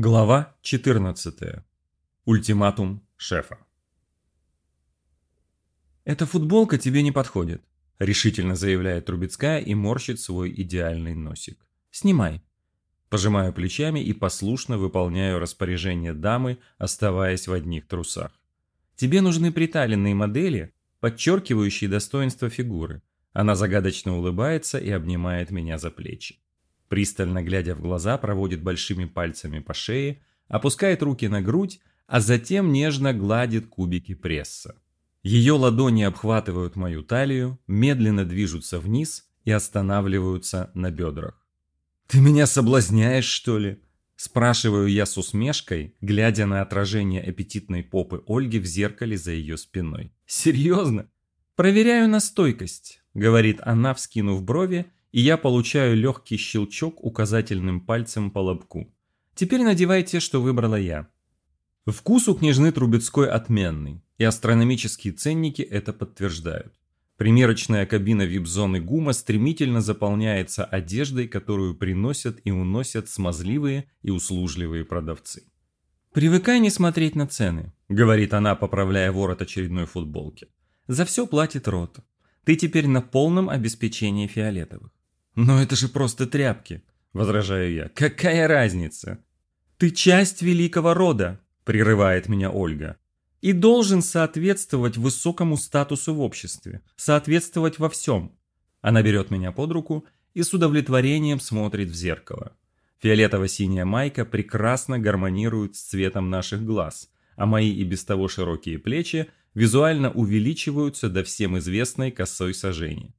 Глава 14. Ультиматум шефа. «Эта футболка тебе не подходит», – решительно заявляет Трубецкая и морщит свой идеальный носик. «Снимай». Пожимаю плечами и послушно выполняю распоряжение дамы, оставаясь в одних трусах. «Тебе нужны приталенные модели, подчеркивающие достоинство фигуры». Она загадочно улыбается и обнимает меня за плечи. Пристально глядя в глаза, проводит большими пальцами по шее, опускает руки на грудь, а затем нежно гладит кубики пресса. Ее ладони обхватывают мою талию, медленно движутся вниз и останавливаются на бедрах. «Ты меня соблазняешь, что ли?» Спрашиваю я с усмешкой, глядя на отражение аппетитной попы Ольги в зеркале за ее спиной. «Серьезно?» «Проверяю на стойкость», — говорит она, вскинув брови и я получаю легкий щелчок указательным пальцем по лобку. Теперь надевайте, что выбрала я. Вкус у княжны Трубецкой отменный, и астрономические ценники это подтверждают. Примерочная кабина вип-зоны ГУМа стремительно заполняется одеждой, которую приносят и уносят смазливые и услужливые продавцы. «Привыкай не смотреть на цены», — говорит она, поправляя ворот очередной футболки. «За все платит рот. Ты теперь на полном обеспечении фиолетовых. «Но это же просто тряпки», – возражаю я. «Какая разница?» «Ты часть великого рода», – прерывает меня Ольга. «И должен соответствовать высокому статусу в обществе, соответствовать во всем». Она берет меня под руку и с удовлетворением смотрит в зеркало. Фиолетово-синяя майка прекрасно гармонирует с цветом наших глаз, а мои и без того широкие плечи визуально увеличиваются до всем известной косой сажени.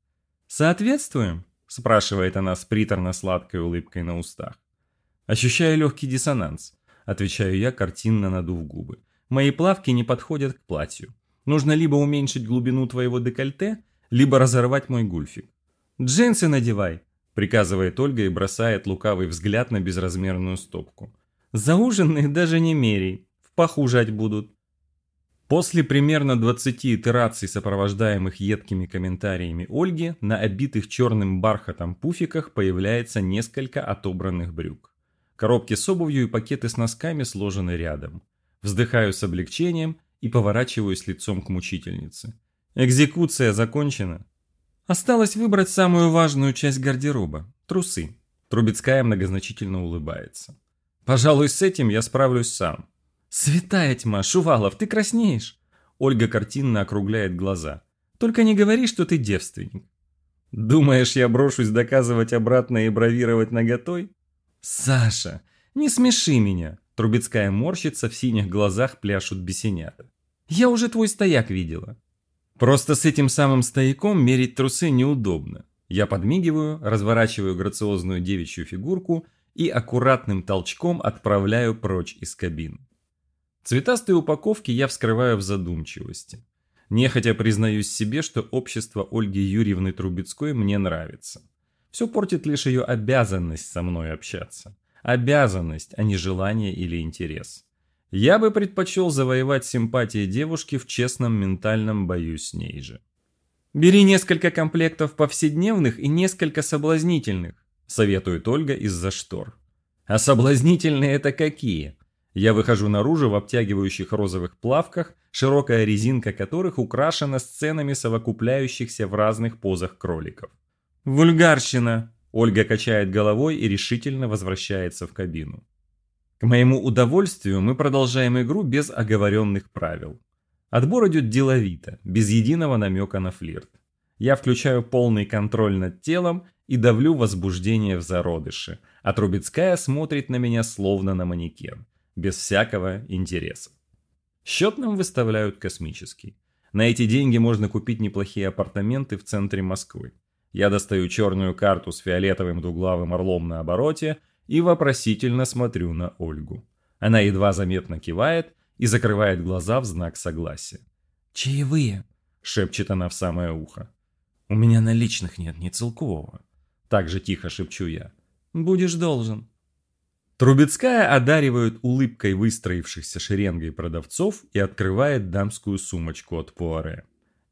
«Соответствуем?» Спрашивает она с приторно-сладкой улыбкой на устах. Ощущаю легкий диссонанс, отвечаю я, картинно надув губы. Мои плавки не подходят к платью. Нужно либо уменьшить глубину твоего декольте, либо разорвать мой гульфик. «Джинсы надевай!» – приказывает Ольга и бросает лукавый взгляд на безразмерную стопку. «Зауженные даже не мерей, в паху жать будут». После примерно 20 итераций, сопровождаемых едкими комментариями Ольги, на обитых черным бархатом пуфиках появляется несколько отобранных брюк. Коробки с обувью и пакеты с носками сложены рядом. Вздыхаю с облегчением и поворачиваюсь лицом к мучительнице. Экзекуция закончена. Осталось выбрать самую важную часть гардероба – трусы. Трубецкая многозначительно улыбается. Пожалуй, с этим я справлюсь сам. «Святая тьма, Шувалов, ты краснеешь!» Ольга картинно округляет глаза. «Только не говори, что ты девственник». «Думаешь, я брошусь доказывать обратно и бравировать наготой?» «Саша, не смеши меня!» Трубецкая морщится, в синих глазах пляшут бесенята. «Я уже твой стояк видела». «Просто с этим самым стояком мерить трусы неудобно». Я подмигиваю, разворачиваю грациозную девичью фигурку и аккуратным толчком отправляю прочь из кабины. Цветастые упаковки я вскрываю в задумчивости. Нехотя признаюсь себе, что общество Ольги Юрьевны Трубецкой мне нравится. Все портит лишь ее обязанность со мной общаться. Обязанность, а не желание или интерес. Я бы предпочел завоевать симпатии девушки в честном ментальном бою с ней же. «Бери несколько комплектов повседневных и несколько соблазнительных», советует Ольга из-за штор. «А соблазнительные это какие?» Я выхожу наружу в обтягивающих розовых плавках, широкая резинка которых украшена сценами совокупляющихся в разных позах кроликов. «Вульгарщина!» Ольга качает головой и решительно возвращается в кабину. К моему удовольствию мы продолжаем игру без оговоренных правил. Отбор идет деловито, без единого намека на флирт. Я включаю полный контроль над телом и давлю возбуждение в зародыше, а Трубецкая смотрит на меня словно на манекен без всякого интереса. Счет нам выставляют космический. На эти деньги можно купить неплохие апартаменты в центре Москвы. Я достаю черную карту с фиолетовым двуглавым орлом на обороте и вопросительно смотрю на Ольгу. Она едва заметно кивает и закрывает глаза в знак согласия. «Чаевые!» – шепчет она в самое ухо. «У меня наличных нет, ни целкового». Так же тихо шепчу я. «Будешь должен». Трубецкая одаривает улыбкой выстроившихся шеренгой продавцов и открывает дамскую сумочку от Пуаре.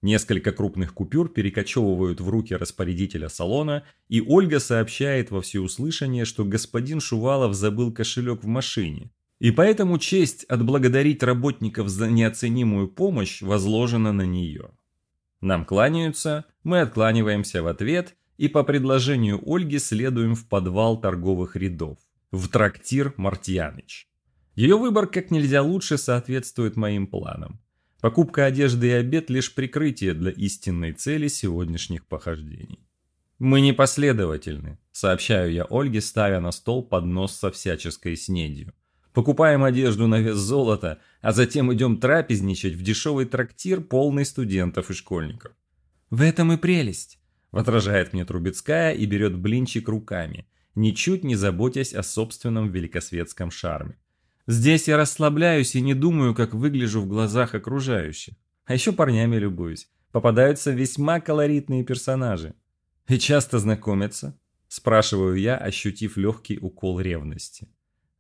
Несколько крупных купюр перекочевывают в руки распорядителя салона, и Ольга сообщает во всеуслышание, что господин Шувалов забыл кошелек в машине, И поэтому честь отблагодарить работников за неоценимую помощь возложена на нее. Нам кланяются, мы откланиваемся в ответ и по предложению Ольги следуем в подвал торговых рядов, в трактир Мартьяныч. Ее выбор как нельзя лучше соответствует моим планам. Покупка одежды и обед – лишь прикрытие для истинной цели сегодняшних похождений. «Мы непоследовательны», – сообщаю я Ольге, ставя на стол поднос со всяческой снедью. Покупаем одежду на вес золота, а затем идем трапезничать в дешевый трактир, полный студентов и школьников. «В этом и прелесть», – возражает мне Трубецкая и берет блинчик руками, ничуть не заботясь о собственном великосветском шарме. Здесь я расслабляюсь и не думаю, как выгляжу в глазах окружающих. А еще парнями любуюсь. Попадаются весьма колоритные персонажи. «И часто знакомятся?» – спрашиваю я, ощутив легкий укол ревности.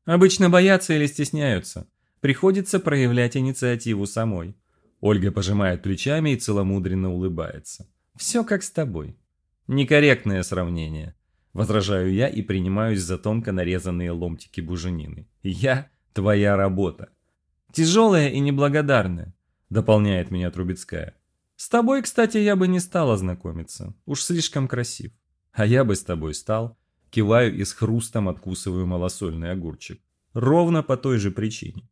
«Обычно боятся или стесняются. Приходится проявлять инициативу самой». Ольга пожимает плечами и целомудренно улыбается. «Все как с тобой». «Некорректное сравнение», – возражаю я и принимаюсь за тонко нарезанные ломтики буженины. «Я – твоя работа». «Тяжелая и неблагодарная», – дополняет меня Трубецкая. С тобой, кстати, я бы не стала знакомиться. Уж слишком красив. А я бы с тобой стал. Киваю и с хрустом откусываю малосольный огурчик. Ровно по той же причине.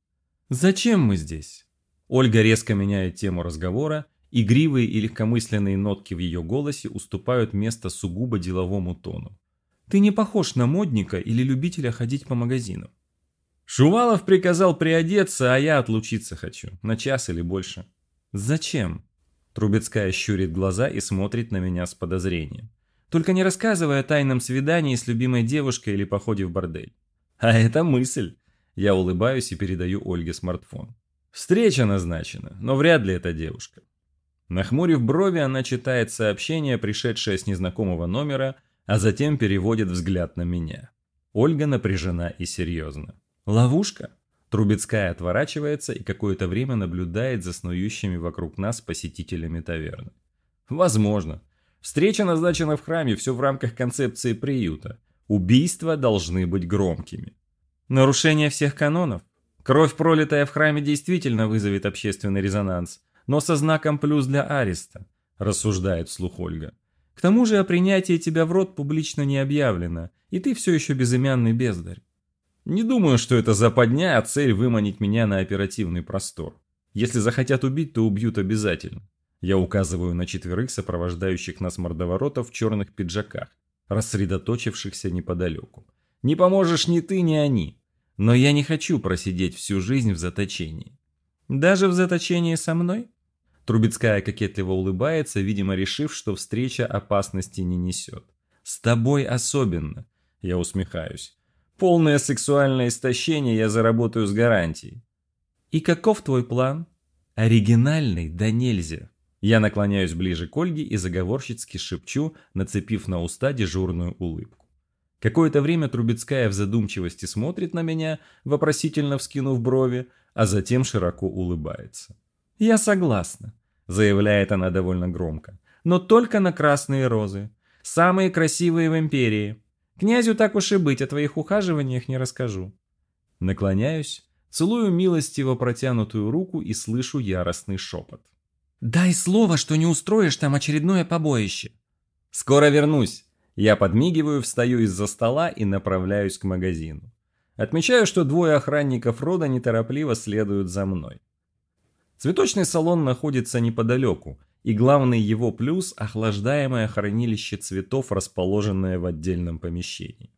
Зачем мы здесь? Ольга резко меняет тему разговора. Игривые и легкомысленные нотки в ее голосе уступают место сугубо деловому тону. Ты не похож на модника или любителя ходить по магазинам. Шувалов приказал приодеться, а я отлучиться хочу. На час или больше. Зачем? Трубецкая щурит глаза и смотрит на меня с подозрением. Только не рассказывая о тайном свидании с любимой девушкой или походе в бордель. А это мысль. Я улыбаюсь и передаю Ольге смартфон. Встреча назначена, но вряд ли это девушка. Нахмурив брови, она читает сообщение, пришедшее с незнакомого номера, а затем переводит взгляд на меня. Ольга напряжена и серьезна. «Ловушка?» Трубецкая отворачивается и какое-то время наблюдает за снующими вокруг нас посетителями таверны. Возможно. Встреча назначена в храме, все в рамках концепции приюта. Убийства должны быть громкими. Нарушение всех канонов. Кровь, пролитая в храме, действительно вызовет общественный резонанс, но со знаком плюс для ареста, рассуждает вслух Ольга. К тому же о принятии тебя в рот публично не объявлено, и ты все еще безымянный бездарь. Не думаю, что это западня, а цель выманить меня на оперативный простор. Если захотят убить, то убьют обязательно. Я указываю на четверых сопровождающих нас мордоворотов в черных пиджаках, рассредоточившихся неподалеку. Не поможешь ни ты, ни они. Но я не хочу просидеть всю жизнь в заточении. Даже в заточении со мной? Трубецкая кокетливо улыбается, видимо, решив, что встреча опасности не несет. С тобой особенно. Я усмехаюсь. Полное сексуальное истощение я заработаю с гарантией. И каков твой план? Оригинальный, да нельзя. Я наклоняюсь ближе к Ольге и заговорщицки шепчу, нацепив на уста дежурную улыбку. Какое-то время Трубецкая в задумчивости смотрит на меня, вопросительно вскинув брови, а затем широко улыбается. «Я согласна», — заявляет она довольно громко, — «но только на красные розы. Самые красивые в империи. Князю так уж и быть, о твоих ухаживаниях не расскажу. Наклоняюсь, целую милостиво протянутую руку и слышу яростный шепот. «Дай слово, что не устроишь там очередное побоище!» «Скоро вернусь!» Я подмигиваю, встаю из-за стола и направляюсь к магазину. Отмечаю, что двое охранников рода неторопливо следуют за мной. Цветочный салон находится неподалеку, и главный его плюс – охлаждаемое хранилище цветов, расположенное в отдельном помещении.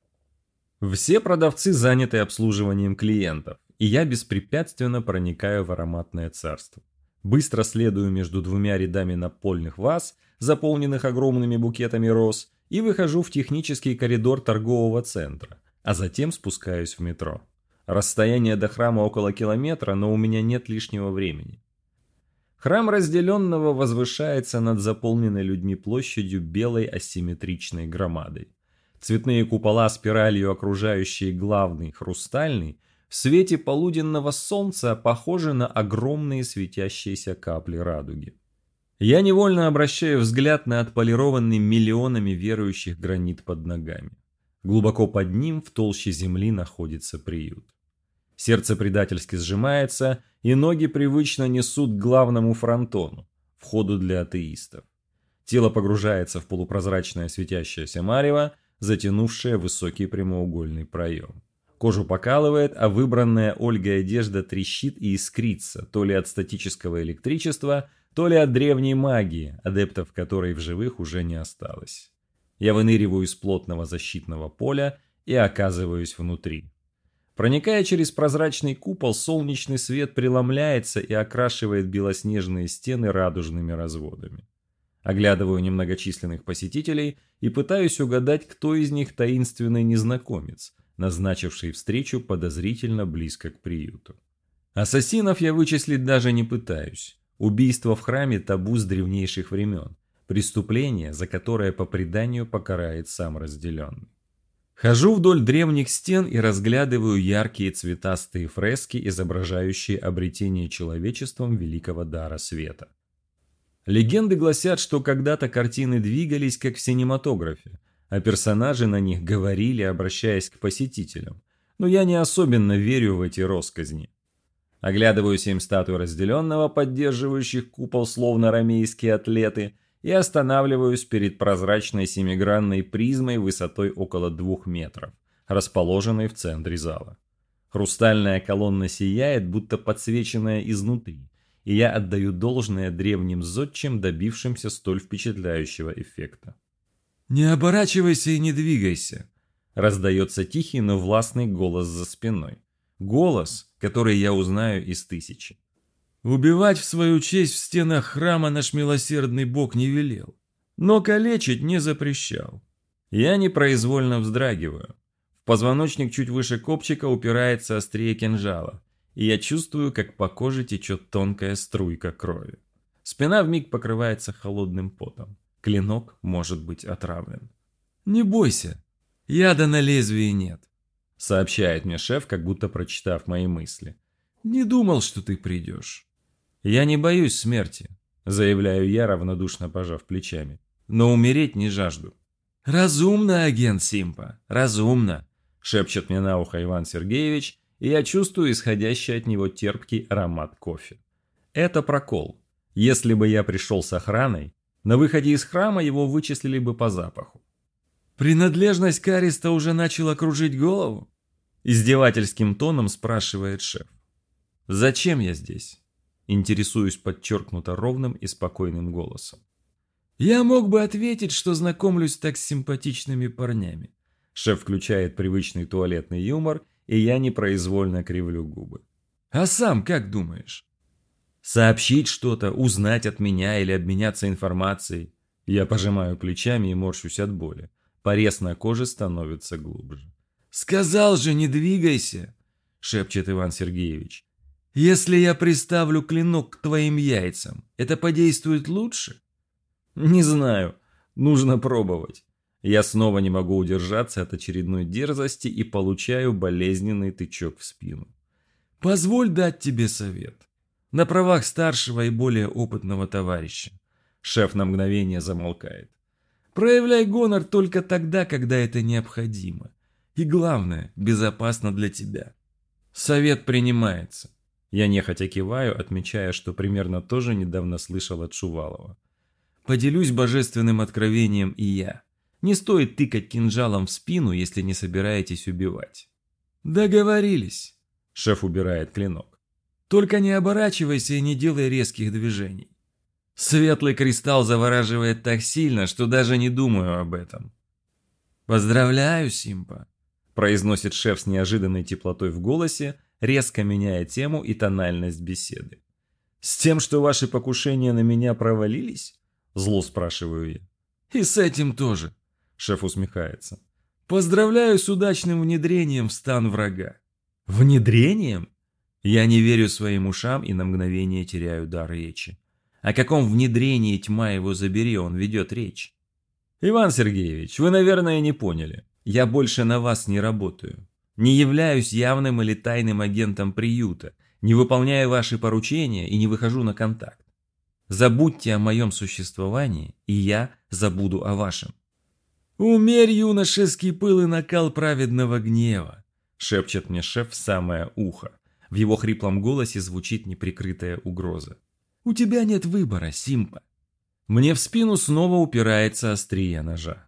Все продавцы заняты обслуживанием клиентов, и я беспрепятственно проникаю в ароматное царство. Быстро следую между двумя рядами напольных ваз, заполненных огромными букетами роз, и выхожу в технический коридор торгового центра, а затем спускаюсь в метро. Расстояние до храма около километра, но у меня нет лишнего времени. Храм разделенного возвышается над заполненной людьми площадью белой асимметричной громадой. Цветные купола спиралью, окружающие главный, хрустальный, в свете полуденного солнца похожи на огромные светящиеся капли радуги. Я невольно обращаю взгляд на отполированный миллионами верующих гранит под ногами. Глубоко под ним, в толще земли, находится приют. Сердце предательски сжимается, и ноги привычно несут к главному фронтону, входу для атеистов. Тело погружается в полупрозрачное светящееся марево, затянувшее высокий прямоугольный проем. Кожу покалывает, а выбранная Ольгой одежда трещит и искрится, то ли от статического электричества, то ли от древней магии, адептов которой в живых уже не осталось. Я выныриваю из плотного защитного поля и оказываюсь внутри. Проникая через прозрачный купол, солнечный свет преломляется и окрашивает белоснежные стены радужными разводами. Оглядываю немногочисленных посетителей и пытаюсь угадать, кто из них таинственный незнакомец, назначивший встречу подозрительно близко к приюту. Ассасинов я вычислить даже не пытаюсь. Убийство в храме табу с древнейших времен. Преступление, за которое по преданию покарает сам разделенный. Хожу вдоль древних стен и разглядываю яркие цветастые фрески, изображающие обретение человечеством великого дара света. Легенды гласят, что когда-то картины двигались как в синематографе, а персонажи на них говорили, обращаясь к посетителям. Но я не особенно верю в эти росказни. Оглядываю семь статуй разделенного, поддерживающих купол словно ромейские атлеты – и останавливаюсь перед прозрачной семигранной призмой высотой около двух метров, расположенной в центре зала. Хрустальная колонна сияет, будто подсвеченная изнутри, и я отдаю должное древним зодчим, добившимся столь впечатляющего эффекта. «Не оборачивайся и не двигайся», – раздается тихий, но властный голос за спиной. Голос, который я узнаю из тысячи. Убивать в свою честь в стенах храма наш милосердный бог не велел, но калечить не запрещал. Я непроизвольно вздрагиваю. В позвоночник чуть выше копчика упирается острие кинжала, и я чувствую, как по коже течет тонкая струйка крови. Спина вмиг покрывается холодным потом. Клинок может быть отравлен. «Не бойся, яда на лезвии нет», — сообщает мне шеф, как будто прочитав мои мысли. «Не думал, что ты придешь». «Я не боюсь смерти», – заявляю я, равнодушно пожав плечами. «Но умереть не жажду». «Разумно, агент Симпа, разумно», – шепчет мне на ухо Иван Сергеевич, и я чувствую исходящий от него терпкий аромат кофе. Это прокол. Если бы я пришел с охраной, на выходе из храма его вычислили бы по запаху. «Принадлежность Кариста уже начала кружить голову?» Издевательским тоном спрашивает шеф. «Зачем я здесь?» Интересуюсь подчеркнуто ровным и спокойным голосом. «Я мог бы ответить, что знакомлюсь так с симпатичными парнями». Шеф включает привычный туалетный юмор, и я непроизвольно кривлю губы. «А сам как думаешь?» «Сообщить что-то, узнать от меня или обменяться информацией?» Я пожимаю плечами и морщусь от боли. Порез на коже становится глубже. «Сказал же, не двигайся!» – шепчет Иван Сергеевич. Если я приставлю клинок к твоим яйцам, это подействует лучше? Не знаю. Нужно пробовать. Я снова не могу удержаться от очередной дерзости и получаю болезненный тычок в спину. Позволь дать тебе совет. На правах старшего и более опытного товарища. Шеф на мгновение замолкает. Проявляй гонор только тогда, когда это необходимо. И главное, безопасно для тебя. Совет принимается. Я нехотя киваю, отмечая, что примерно тоже недавно слышал от Шувалова. Поделюсь божественным откровением и я. Не стоит тыкать кинжалом в спину, если не собираетесь убивать. Договорились. Шеф убирает клинок. Только не оборачивайся и не делай резких движений. Светлый кристалл завораживает так сильно, что даже не думаю об этом. Поздравляю, Симпа, произносит шеф с неожиданной теплотой в голосе, резко меняя тему и тональность беседы. «С тем, что ваши покушения на меня провалились?» Зло спрашиваю я. «И с этим тоже», — шеф усмехается. «Поздравляю с удачным внедрением в стан врага». «Внедрением?» Я не верю своим ушам и на мгновение теряю дар речи. О каком внедрении тьма его забери, он ведет речь. «Иван Сергеевич, вы, наверное, не поняли. Я больше на вас не работаю. Не являюсь явным или тайным агентом приюта, не выполняю ваши поручения и не выхожу на контакт. Забудьте о моем существовании, и я забуду о вашем. Умерь юношеский пыл и накал праведного гнева, – шепчет мне шеф в самое ухо. В его хриплом голосе звучит неприкрытая угроза. «У тебя нет выбора, Симпа». Мне в спину снова упирается острие ножа.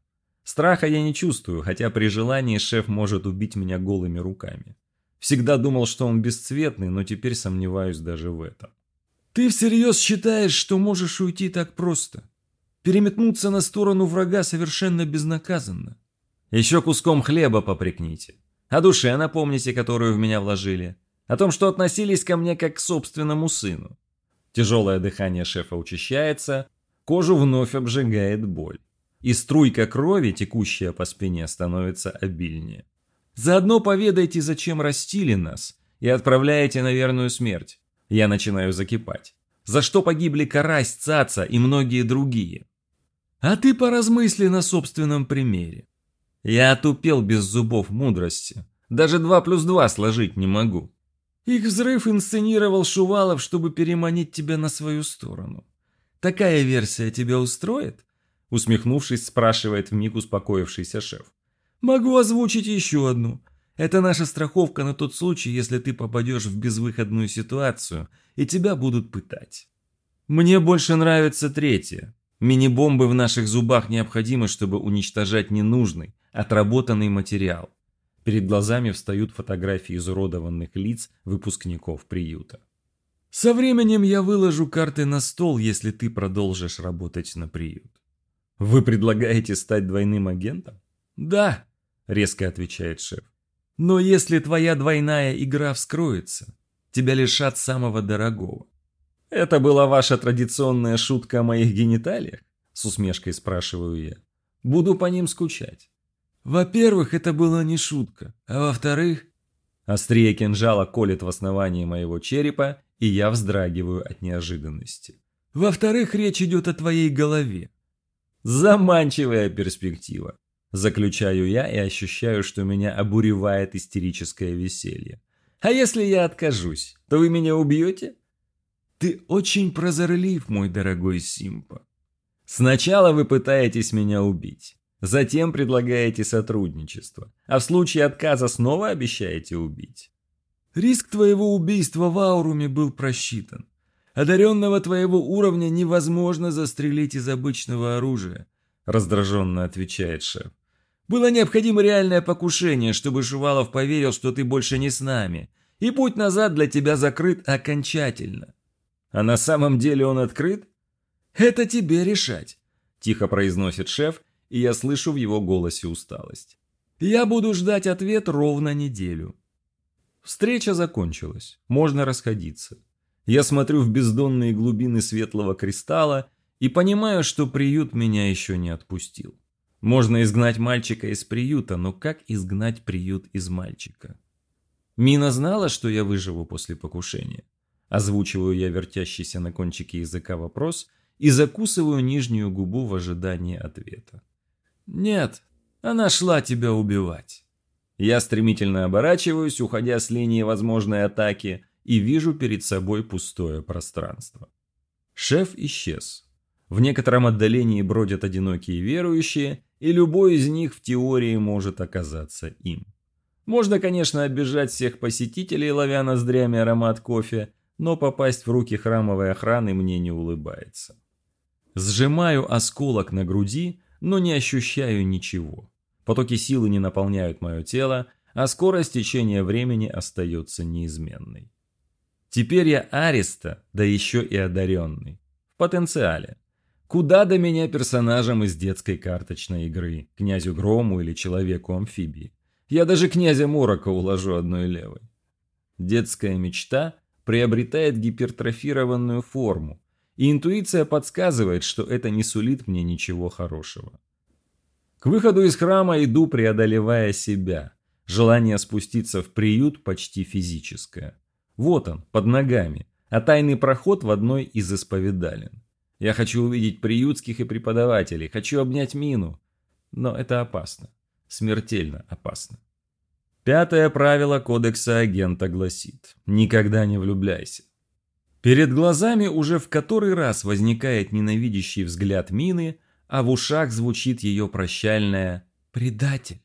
Страха я не чувствую, хотя при желании шеф может убить меня голыми руками. Всегда думал, что он бесцветный, но теперь сомневаюсь даже в этом. «Ты всерьез считаешь, что можешь уйти так просто? Переметнуться на сторону врага совершенно безнаказанно? Еще куском хлеба попрекните. О душе напомните, которую в меня вложили. О том, что относились ко мне как к собственному сыну. Тяжелое дыхание шефа учащается, кожу вновь обжигает боль. И струйка крови, текущая по спине, становится обильнее. Заодно поведайте, зачем растили нас, и отправляете на верную смерть. Я начинаю закипать. За что погибли Карась, Цаца и многие другие? А ты поразмысли на собственном примере. Я отупел без зубов мудрости. Даже два плюс два сложить не могу. Их взрыв инсценировал Шувалов, чтобы переманить тебя на свою сторону. Такая версия тебя устроит? Усмехнувшись, спрашивает вмиг успокоившийся шеф. Могу озвучить еще одну. Это наша страховка на тот случай, если ты попадешь в безвыходную ситуацию, и тебя будут пытать. Мне больше нравится третье. Мини-бомбы в наших зубах необходимы, чтобы уничтожать ненужный, отработанный материал. Перед глазами встают фотографии изуродованных лиц выпускников приюта. Со временем я выложу карты на стол, если ты продолжишь работать на приют. Вы предлагаете стать двойным агентом? Да, резко отвечает шеф. Но если твоя двойная игра вскроется, тебя лишат самого дорогого. Это была ваша традиционная шутка о моих гениталиях? С усмешкой спрашиваю я. Буду по ним скучать. Во-первых, это была не шутка, а во-вторых... Острие кинжала колет в основании моего черепа, и я вздрагиваю от неожиданности. Во-вторых, речь идет о твоей голове. Заманчивая перспектива. Заключаю я и ощущаю, что меня обуревает истерическое веселье. А если я откажусь, то вы меня убьете? Ты очень прозорлив, мой дорогой Симпа. Сначала вы пытаетесь меня убить. Затем предлагаете сотрудничество, а в случае отказа снова обещаете убить. Риск твоего убийства в Ауруме был просчитан. Одаренного твоего уровня невозможно застрелить из обычного оружия, раздраженно отвечает шеф. Было необходимо реальное покушение, чтобы Шувалов поверил, что ты больше не с нами, и путь назад для тебя закрыт окончательно. А на самом деле он открыт? Это тебе решать, тихо произносит шеф и я слышу в его голосе усталость. «Я буду ждать ответ ровно неделю». Встреча закончилась, можно расходиться. Я смотрю в бездонные глубины светлого кристалла и понимаю, что приют меня еще не отпустил. Можно изгнать мальчика из приюта, но как изгнать приют из мальчика? Мина знала, что я выживу после покушения. Озвучиваю я вертящийся на кончике языка вопрос и закусываю нижнюю губу в ожидании ответа. «Нет, она шла тебя убивать». Я стремительно оборачиваюсь, уходя с линии возможной атаки, и вижу перед собой пустое пространство. Шеф исчез. В некотором отдалении бродят одинокие верующие, и любой из них в теории может оказаться им. Можно, конечно, обижать всех посетителей, ловя ноздрями аромат кофе, но попасть в руки храмовой охраны мне не улыбается. Сжимаю осколок на груди, но не ощущаю ничего. Потоки силы не наполняют мое тело, а скорость течения времени остается неизменной. Теперь я Ариста, да еще и одаренный. В потенциале. Куда до меня персонажам из детской карточной игры, князю Грому или человеку-амфибии. Я даже князя Морока уложу одной левой. Детская мечта приобретает гипертрофированную форму, и интуиция подсказывает, что это не сулит мне ничего хорошего. К выходу из храма иду, преодолевая себя. Желание спуститься в приют почти физическое. Вот он, под ногами, а тайный проход в одной из исповедален. Я хочу увидеть приютских и преподавателей, хочу обнять Мину. Но это опасно. Смертельно опасно. Пятое правило кодекса агента гласит «Никогда не влюбляйся». Перед глазами уже в который раз возникает ненавидящий взгляд Мины, а в ушах звучит ее прощальное «предатель».